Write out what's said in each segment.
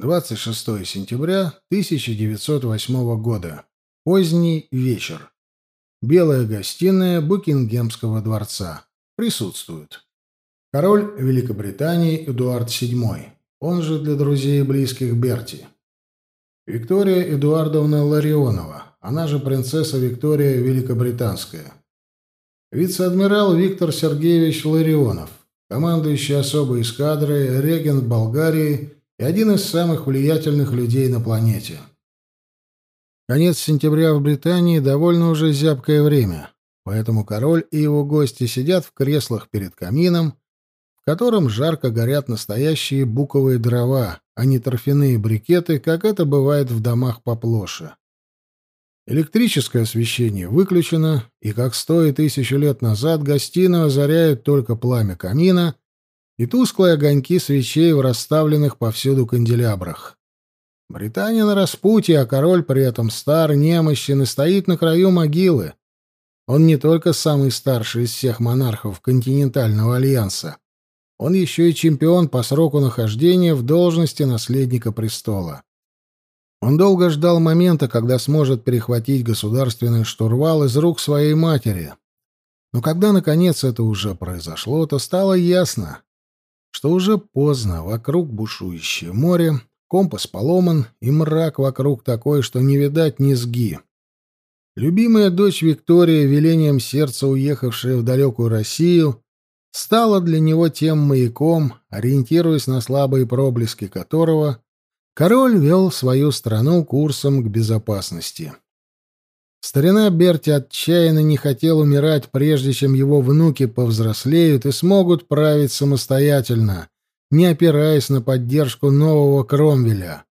26 сентября 1908 года. Поздний вечер. Белая гостиная Букингемского дворца. Присутствуют. Король Великобритании Эдуард VII, он же для друзей и близких Берти. Виктория Эдуардовна Ларионова, она же принцесса Виктория Великобританская. Вице-адмирал Виктор Сергеевич Ларионов, командующий особой эскадрой, регент Болгарии и один из самых влиятельных людей на планете. Конец сентября в Британии довольно уже зябкое время, поэтому король и его гости сидят в креслах перед камином, в котором жарко горят настоящие буковые дрова, а не торфяные брикеты, как это бывает в домах поплоше. Электрическое освещение выключено, и, как сто и тысячу лет назад, гостиную озаряют только пламя камина и тусклые огоньки свечей в расставленных повсюду канделябрах. Британия на распутье, а король при этом стар, немощен и стоит на краю могилы. Он не только самый старший из всех монархов континентального альянса, он еще и чемпион по сроку нахождения в должности наследника престола. Он долго ждал момента, когда сможет перехватить государственный штурвал из рук своей матери. Но когда, наконец, это уже произошло, то стало ясно, что уже поздно, вокруг бушующее море, компас поломан, и мрак вокруг такой, что не видать низги. Любимая дочь Виктория, велением сердца уехавшая в далекую Россию, стала для него тем маяком, ориентируясь на слабые проблески которого король вел свою страну курсом к безопасности. Старина Берти отчаянно не хотел умирать, прежде чем его внуки повзрослеют и смогут править самостоятельно, не опираясь на поддержку нового Кромвеля.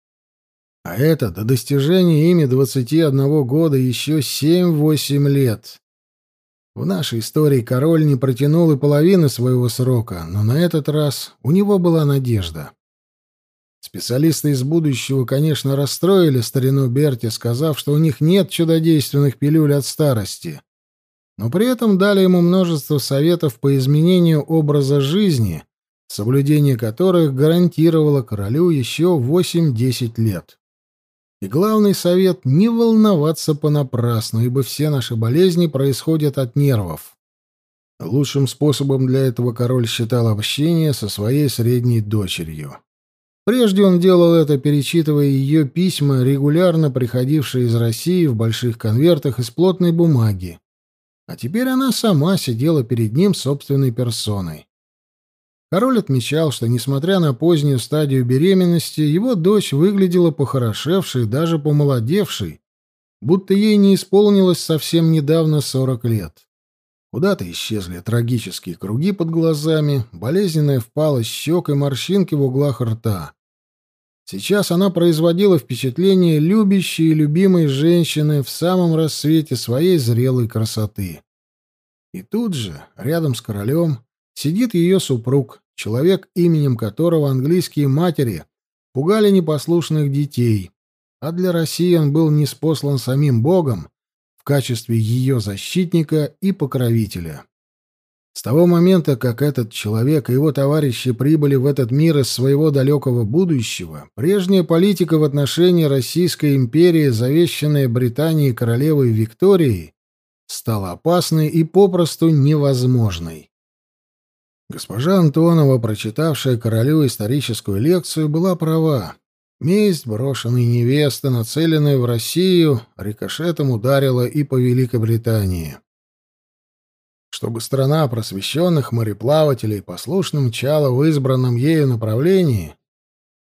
А это до достижения ими 21 года еще 7-8 лет. В нашей истории король не протянул и половины своего срока, но на этот раз у него была надежда. Специалисты из будущего, конечно, расстроили старину Берти, сказав, что у них нет чудодейственных пилюль от старости. Но при этом дали ему множество советов по изменению образа жизни, соблюдение которых гарантировало королю еще 8-10 лет. И главный совет — не волноваться понапрасну, ибо все наши болезни происходят от нервов. Лучшим способом для этого король считал общение со своей средней дочерью. Прежде он делал это, перечитывая ее письма, регулярно приходившие из России в больших конвертах из плотной бумаги. А теперь она сама сидела перед ним собственной персоной. Король отмечал, что, несмотря на позднюю стадию беременности, его дочь выглядела похорошевшей, даже помолодевшей, будто ей не исполнилось совсем недавно сорок лет. Куда-то исчезли трагические круги под глазами, болезненная впалость щек и морщинки в углах рта. Сейчас она производила впечатление любящей и любимой женщины в самом рассвете своей зрелой красоты. И тут же, рядом с королем, сидит ее супруг, человек, именем которого английские матери пугали непослушных детей, а для России он был неспослан самим Богом в качестве ее защитника и покровителя. С того момента, как этот человек и его товарищи прибыли в этот мир из своего далекого будущего, прежняя политика в отношении Российской империи, завещанная Британией королевой Викторией, стала опасной и попросту невозможной. Госпожа Антонова, прочитавшая королю историческую лекцию, была права. Месть брошенной невесты, нацеленная в Россию, рикошетом ударила и по Великобритании чтобы страна просвещенных мореплавателей послушно мчала в избранном ею направлении,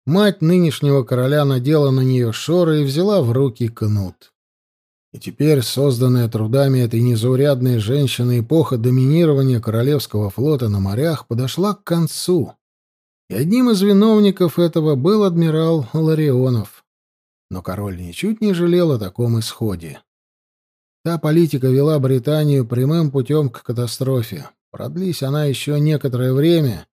мать нынешнего короля надела на нее шоры и взяла в руки кнут. И теперь, созданная трудами этой незаурядной женщины эпоха доминирования Королевского флота на морях подошла к концу. И одним из виновников этого был адмирал Ларионов. Но король ничуть не жалел о таком исходе. Та политика вела Британию прямым путем к катастрофе. Продлись она еще некоторое время,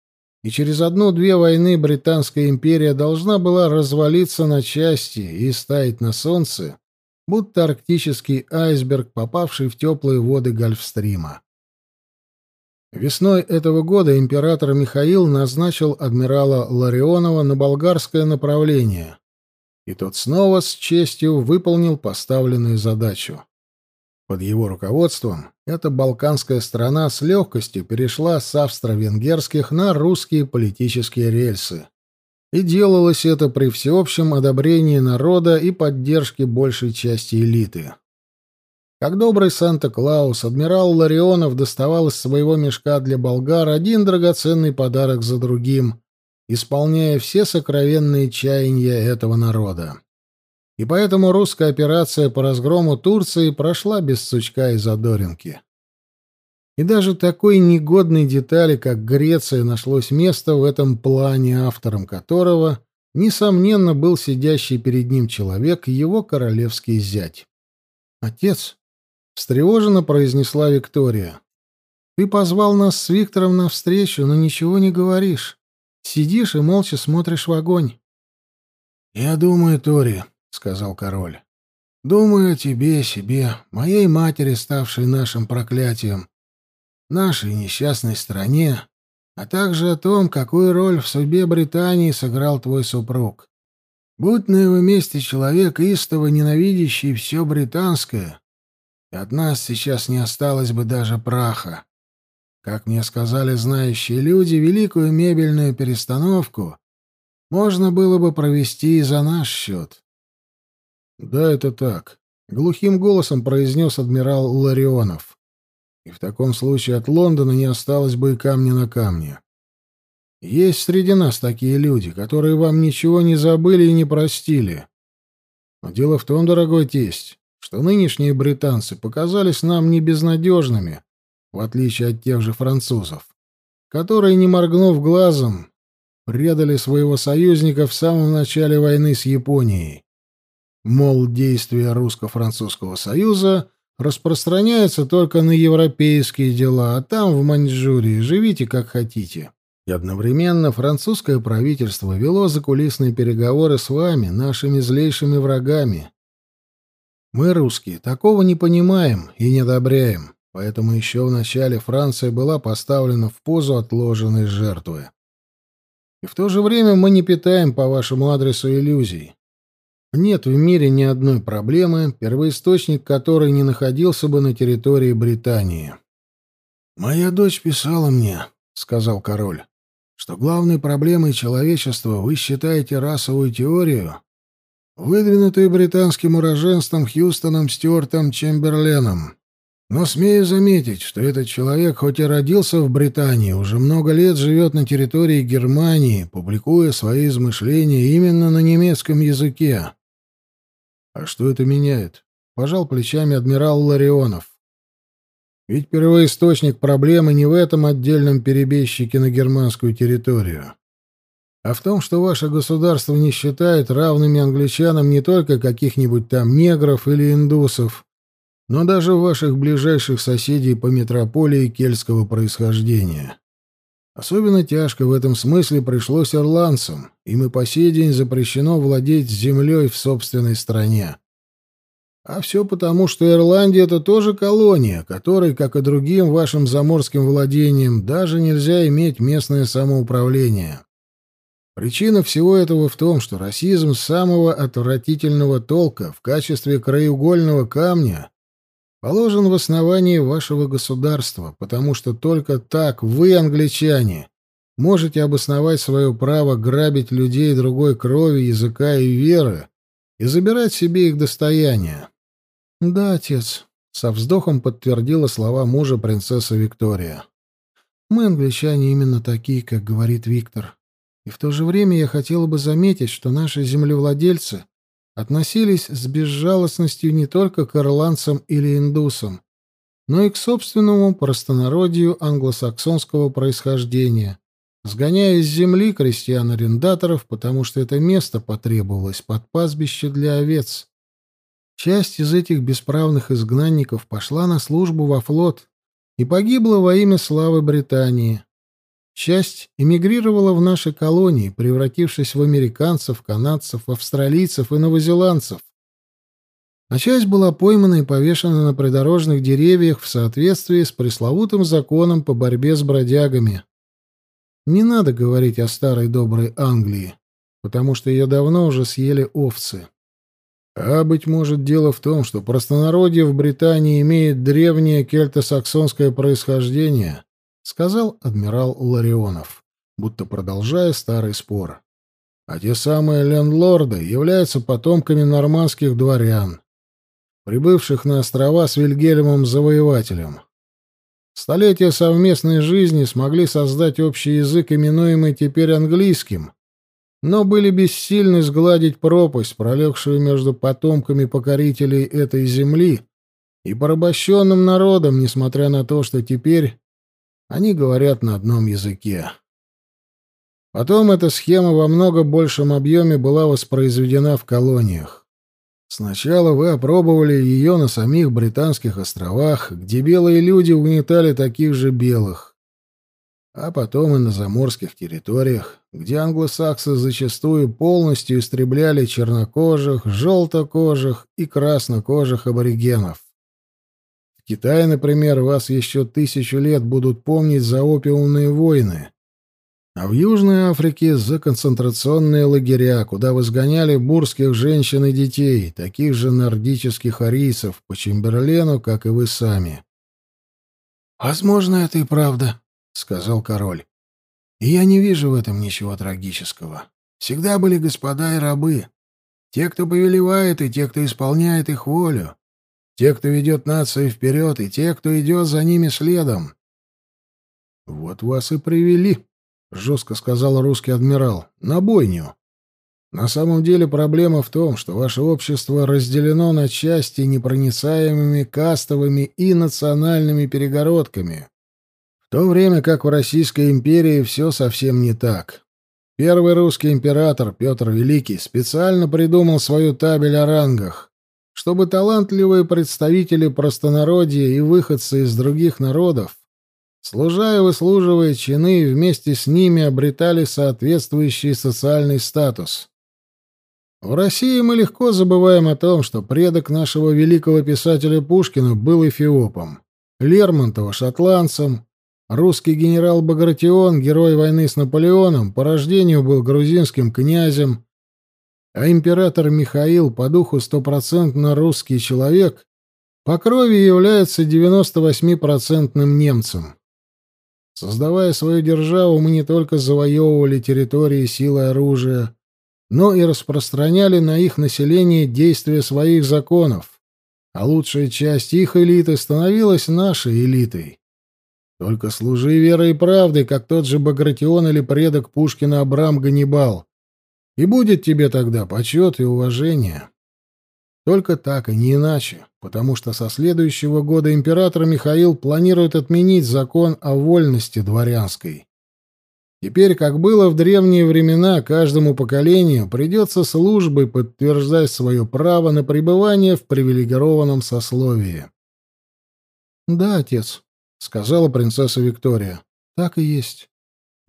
и через одну-две войны Британская империя должна была развалиться на части и стаять на солнце, будто арктический айсберг, попавший в теплые воды Гольфстрима. Весной этого года император Михаил назначил адмирала Ларионова на болгарское направление, и тот снова с честью выполнил поставленную задачу. Под его руководством эта балканская страна с легкостью перешла с австро-венгерских на русские политические рельсы. И делалось это при всеобщем одобрении народа и поддержке большей части элиты. Как добрый Санта-Клаус, адмирал Ларионов доставал из своего мешка для болгар один драгоценный подарок за другим, исполняя все сокровенные чаяния этого народа. И поэтому русская операция по разгрому Турции прошла без сучка и задоринки. И даже такой негодной детали, как Греция, нашлось место в этом плане, автором которого, несомненно, был сидящий перед ним человек, его королевский зять. «Отец», — встревоженно произнесла Виктория, — «ты позвал нас с Виктором на встречу, но ничего не говоришь. Сидишь и молча смотришь в огонь». «Я думаю, Тори», — сказал король, — «думаю о тебе, себе, моей матери, ставшей нашим проклятием, нашей несчастной стране, а также о том, какую роль в судьбе Британии сыграл твой супруг. Будь на его месте человек, истово ненавидящий все британское, и от нас сейчас не осталось бы даже праха. Как мне сказали знающие люди, великую мебельную перестановку можно было бы провести и за наш счет. — Да, это так, — глухим голосом произнес адмирал Ларионов. И в таком случае от Лондона не осталось бы и камня на камне. Есть среди нас такие люди, которые вам ничего не забыли и не простили. Но дело в том, дорогой тесть, что нынешние британцы показались нам не безнадежными, в отличие от тех же французов, которые, не моргнув глазом, предали своего союзника в самом начале войны с Японией. Мол, действия русско-французского союза распространяется только на европейские дела, а там, в Маньчжурии, живите как хотите. И одновременно французское правительство вело закулисные переговоры с вами, нашими злейшими врагами. Мы, русские, такого не понимаем и не одобряем, поэтому еще в начале Франция была поставлена в позу отложенной жертвы. И в то же время мы не питаем по вашему адресу иллюзий. Нет в мире ни одной проблемы, первоисточник которой не находился бы на территории Британии. «Моя дочь писала мне», — сказал король, — «что главной проблемой человечества вы считаете расовую теорию, выдвинутую британским уроженством Хьюстоном Стюартом Чемберленом. Но смею заметить, что этот человек, хоть и родился в Британии, уже много лет живет на территории Германии, публикуя свои измышления именно на немецком языке. А что это меняет? Пожал плечами адмирал Ларионов. Ведь первоисточник проблемы не в этом отдельном перебежчике на германскую территорию, а в том, что ваше государство не считает равными англичанам не только каких-нибудь там негров или индусов, но даже ваших ближайших соседей по метрополии кельтского происхождения. Особенно тяжко в этом смысле пришлось ирландцам, им и по сей день запрещено владеть землей в собственной стране. А все потому, что Ирландия — это тоже колония, которой, как и другим вашим заморским владениям, даже нельзя иметь местное самоуправление. Причина всего этого в том, что расизм самого отвратительного толка в качестве краеугольного камня положен в основании вашего государства, потому что только так вы, англичане, можете обосновать свое право грабить людей другой крови, языка и веры и забирать себе их достояние. Да, отец, со вздохом подтвердила слова мужа принцесса Виктория. Мы, англичане, именно такие, как говорит Виктор. И в то же время я хотела бы заметить, что наши землевладельцы относились с безжалостностью не только к ирландцам или индусам, но и к собственному простонародью англосаксонского происхождения, сгоняя из земли крестьян-арендаторов, потому что это место потребовалось под пастбище для овец. Часть из этих бесправных изгнанников пошла на службу во флот и погибла во имя славы Британии. Часть эмигрировала в наши колонии, превратившись в американцев, канадцев, австралийцев и новозеландцев. А часть была поймана и повешена на придорожных деревьях в соответствии с пресловутым законом по борьбе с бродягами. Не надо говорить о старой доброй Англии. потому что ее давно уже съели овцы. А, быть может, дело в том, что простонародье в Британии имеет древнее кельто-саксонское происхождение, — сказал адмирал Ларионов, будто продолжая старый спор. А те самые лендлорды являются потомками нормандских дворян, прибывших на острова с Вильгельмом Завоевателем. Столетия совместной жизни смогли создать общий язык, именуемый теперь английским, но были бессильны сгладить пропасть, пролегшую между потомками покорителей этой земли и порабощенным народом, несмотря на то, что теперь они говорят на одном языке. Потом эта схема во много большем объеме была воспроизведена в колониях. Сначала вы опробовали ее на самих Британских островах, где белые люди угнетали таких же белых, а потом и на заморских территориях, где англосаксы зачастую полностью истребляли чернокожих, желтокожих и краснокожих аборигенов. В Китае, например, вас еще тысячу лет будут помнить за опиумные войны, а в Южной Африке — за концентрационные лагеря, куда возгоняли бурских женщин и детей, таких же нордических арийцев, по Чемберлену, как и вы сами. «Возможно, это и правда», — сказал король. «И я не вижу в этом ничего трагического. Всегда были господа и рабы. Те, кто повелевает, и те, кто исполняет их волю. Те, кто ведет нацию вперед, и те, кто идет за ними следом. «Вот вас и привели», — жестко сказал русский адмирал, — «на бойню. На самом деле проблема в том, что ваше общество разделено на части непроницаемыми кастовыми и национальными перегородками, в то время как в Российской империи все совсем не так. Первый русский император Петр Великий специально придумал свою табель о рангах, чтобы талантливые представители простонародья и выходцы из других народов, служа и выслуживая чины, вместе с ними обретали соответствующий социальный статус. В России мы легко забываем о том, что предок нашего великого писателя Пушкина был эфиопом, Лермонтова — шотландцем, русский генерал Багратион, герой войны с Наполеоном, по рождению был грузинским князем, а император Михаил по духу стопроцентно русский человек, по крови является 98-процентным немцем. Создавая свою державу, мы не только завоевывали территории силой оружия, но и распространяли на их население действия своих законов, а лучшая часть их элиты становилась нашей элитой. Только служи верой и правдой, как тот же Багратион или предок Пушкина Абрам Ганнибал, и будет тебе тогда почет и уважение. Только так и не иначе, потому что со следующего года император Михаил планирует отменить закон о вольности дворянской. Теперь, как было в древние времена, каждому поколению придется службой подтверждать свое право на пребывание в привилегированном сословии. «Да, отец», — сказала принцесса Виктория, — «так и есть.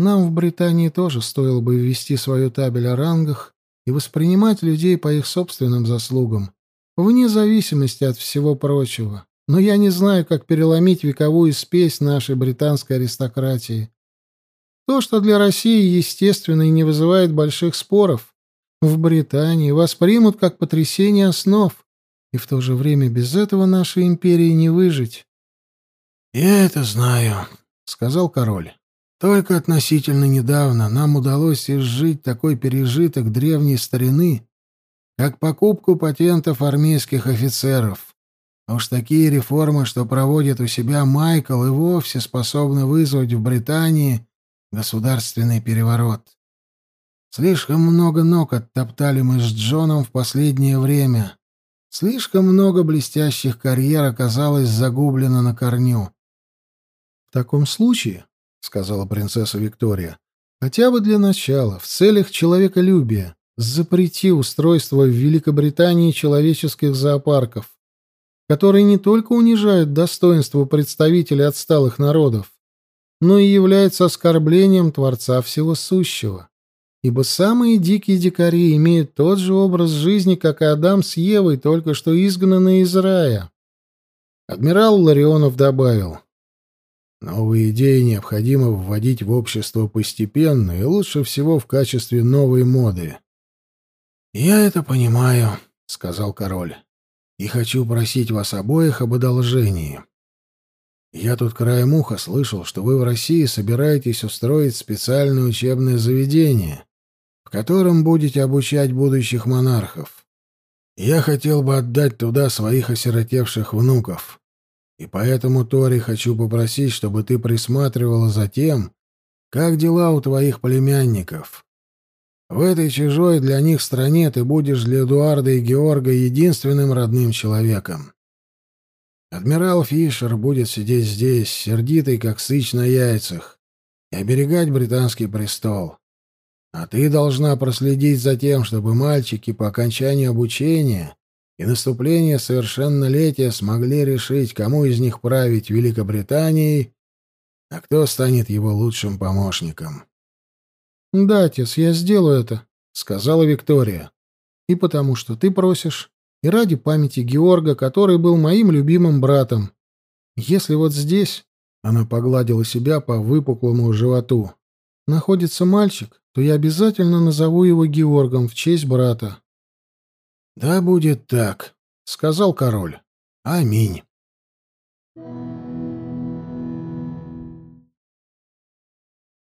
Нам в Британии тоже стоило бы ввести свою табель о рангах и воспринимать людей по их собственным заслугам, вне зависимости от всего прочего. Но я не знаю, как переломить вековую спесь нашей британской аристократии. То, что для России естественно и не вызывает больших споров, в Британии воспримут как потрясение основ, и в то же время без этого нашей империи не выжить. «Я это знаю», — сказал король. Только относительно недавно нам удалось изжить такой пережиток древней старины, как покупку патентов армейских офицеров. А уж такие реформы, что проводит у себя Майкл, и вовсе способны вызвать в Британии государственный переворот. Слишком много ног оттоптали мы с Джоном в последнее время. Слишком много блестящих карьер оказалось загублено на корню. В таком случае, — сказала принцесса Виктория. «Хотя бы для начала, в целях человеколюбия, запрети устройство в Великобритании человеческих зоопарков, которые не только унижают достоинство представителей отсталых народов, но и являются оскорблением Творца Всего Сущего. Ибо самые дикие дикари имеют тот же образ жизни, как и Адам с Евой, только что изгнанные из рая». Адмирал Ларионов добавил, Новые идеи необходимо вводить в общество постепенно и лучше всего в качестве новой моды. «Я это понимаю», — сказал король, — «и хочу просить вас обоих об одолжении. Я тут краем уха слышал, что вы в России собираетесь устроить специальное учебное заведение, в котором будете обучать будущих монархов. Я хотел бы отдать туда своих осиротевших внуков. И поэтому, Тори, хочу попросить, чтобы ты присматривала за тем, как дела у твоих племянников. В этой чужой для них стране ты будешь для Эдуарда и Георга единственным родным человеком. Адмирал Фишер будет сидеть здесь, сердитый, как сыч на яйцах, и оберегать британский престол. А ты должна проследить за тем, чтобы мальчики по окончании обучения и наступления совершеннолетия смогли решить, кому из них править Великобританией, а кто станет его лучшим помощником. «Да, отец, я сделаю это», — сказала Виктория. «И потому что ты просишь, и ради памяти Георга, который был моим любимым братом. Если вот здесь, она погладила себя по выпуклому животу, находится мальчик, то я обязательно назову его Георгом в честь брата. Да будет так, сказал король. Аминь.